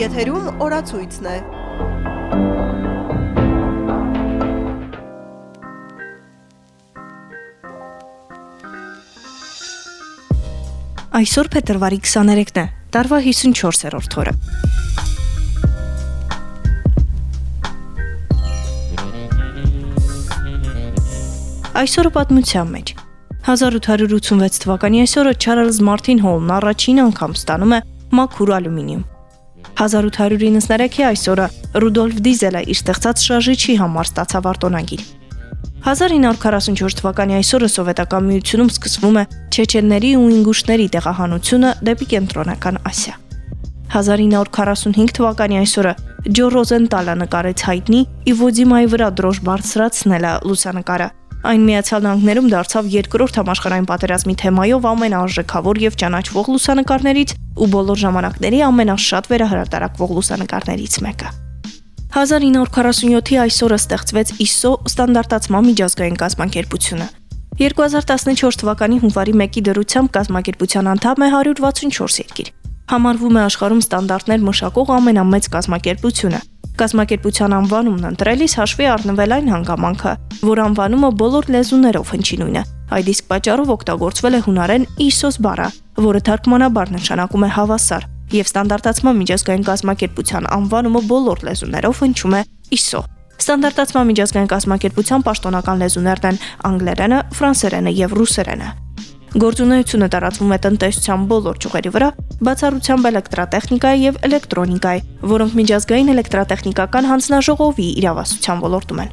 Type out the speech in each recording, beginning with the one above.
Եթերում օրացույցն է։ Այսօր փետրվարի 23-ն է, տարվա 54-րդ օրը։ Այսօրը պատմության մեջ 1886 թվականի այսօրը Չարլզ Մարտին Հոլն առաջին անգամ ստանում է մաքուր ալյումինիում։ 1893-ի այսօրը. Ռուդոլֆ Դիզելը իր ստեղծած շարժիչի համար ստացավ արտոնագիր։ 1944 թվականի այսօրը սովետական միությունում սկսվում է չեչենների ու ինգուշների տեղահանությունը դեպի կենտրոնական Ասիա։ 1945 թվականի այսօրը Ջո Ռոզենտալը նկարեց հայտնի Իվո Դիմայի վրա դրոշ բարձրացնելը լուսանկարը, Այն Միացյալ Նահանգներում դարձավ երկրորդ համաշխարհային պատերազմի թեմայով ամենաարժեքավոր եւ ճանաչվող լուսանկարներից ու բոլոր ժամանակների ամենաշատ վերահրատարակվող լուսանկարներից մեկը։ 1947-ի այսօրը ստեղծվեց ISO ստանդարտացման միջազգային կազմակերպությունը։ 2014 թվականի հունվարի 1-ի դրությամբ կազմակերպության անդամ է 164 երկիր։ Համարվում է աշխարհում ստանդարտներ մշակող ամենամեծ կազմակերպությունը, Կազմակերպության անվանումն ընտրելիս հաշվի առնվել այն հանգամանքը, որ անվանումը բոլոր լեզուներով հնչի նույնը։ Այդ իսկ պատճառով օգտագործվել է հունարեն ISOS բառը, որը թարգմանաբար նշանակում է հավասար, եւ ստանդարտացման միջազգային կազմակերպության անվանումը բոլոր լեզուներով հնչում է ISO։ Ստանդարտացման միջազգային կազմակերպության պաշտոնական լեզուներն են անգլերենը, ֆրանսերենը եւ ռուսերենը։ Գործունեությունը տարածվում է տնտեսության բոլոր ճյուղերի վրա, բացառությամբ էլեկտրատեխնիկայի եւ էլեկտրոնիկայի, որոնք միջազգային էլեկտրատեխնիկական հանձնաժողովի իրավասության ոլորտում են։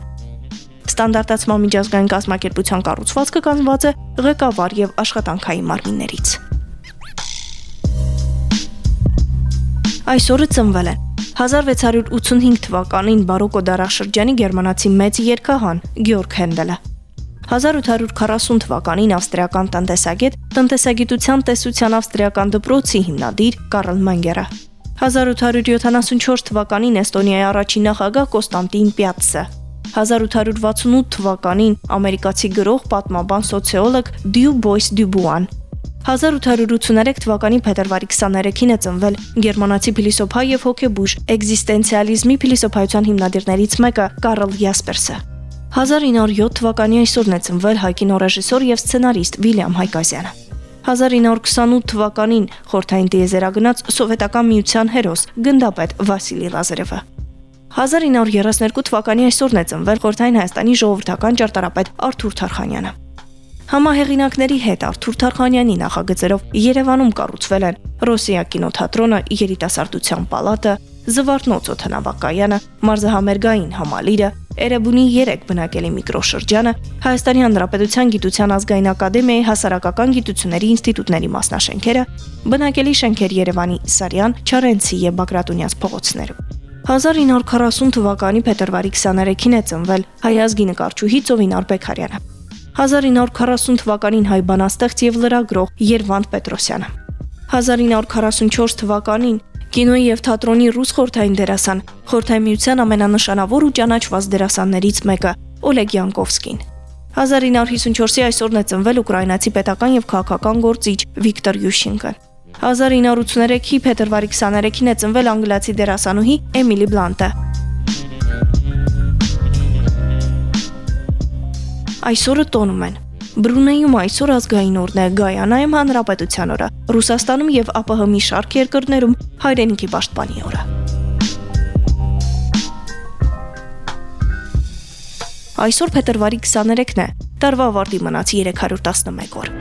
Ստանդարտացման միջազգային կազմակերպության կառուցվածքը կանված է ղեկավար եւ աշխատանքային մարմիններից։ Այսօրը ծնվել են 1685 թվականին բարոկո դարաշրջանի գերմանացի մեծ երգահան Գեորգ Հենդելը 1840 թվականին ավստրիական տնտեսագետ, տնտեսագիտության տեսության ավստրիական դպրոցի հիմնադիր Կարլ Մանգերը։ 1874 թվականին Էստոնիայի առաջին նախագահ Կոստանտին Պյատսը։ 1868 թվականին ամերիկացի գրող, պատմաբան, սոցիոլոգ Դյու Բոյս Դյուբուան 1883 թվականի փետրվարի 23-ին է ծնվել գերմանացի փիլիսոփա եւ հոգեբուժ էգզիստենցիալիզմի փիլիսոփայության հիմնադիրներից մեկը Կարլ Յասպերսը։ 1907 թվականի այսօրն է ծնվել հայ կինոռեժիսոր եւ սցենարիստ Վիլյամ Հայկազյանը։ 1928 թվականին խորթային դիեզերագնաց սովետական միության հերոս գնդապետ Վասիլի Լազարևը։ 1932 թվականի այսօրն է ծնվել խորթային Հայաստանի ժողովրդական ճարտարապետ Արթուր Թարխանյանը։ Համահեղինակների հետ Արթուր Թարխանյանի նախագծերով Երևանում կառուցվել են Ռոսիա կինոթատրոնը, Երիտասարդության պալատը, Զվարթնոց օթանավակայանը, Մարզահամերգային համալիրը, Էրեբունի 3 բնակելի միկրոշրջանը, Հայաստանի Հանրապետության Գիտության ազգային ակադեմիայի հասարակական գիտությունների ինստիտուտների մասնաշենքերը, բնակելի շենքեր Երևանի Սարյան, Չարենցի եւ Բագրատունյաց փողոցներում։ 1940 թվականի փետրվարի 23-ին է ծնվել հայ ազգի նկարչուհի Ծովինար Բեկարյանը։ 1940 թվականին հայ բանաստեղծ եւ լրագրող Երվանդ Պետրոսյանը։ 1944 թվականին Կինոյի եւ թատրոնի ռուս խորթային դերասան, խորթային միության ամենանշանավոր ու ճանաչված դերասաններից մեկը Օլեգ Յանկովսկին։ 1954-ի այսօրն է ծնվել ուկրաինացի պետական եւ քաղաքական գործիչ Վիկտոր Յուշինկն։ 1983-ի փետրվարի 23-ին է ծնվել անգլիացի դերասանուհի Էմիլի Բլանտը։ Այսօրը տոնում են Բրունեյում այսօր ազգային օրն է, Գայանայում հանրապետության օրը, Ռուսաստանում եւ ԱՊՀ մի շարք երկրներում հայրենիքի պաշտպանի օրը։ Այսօր փետրվարի 23-ն է։ Տարվա ավարտի մնաց 311 օր։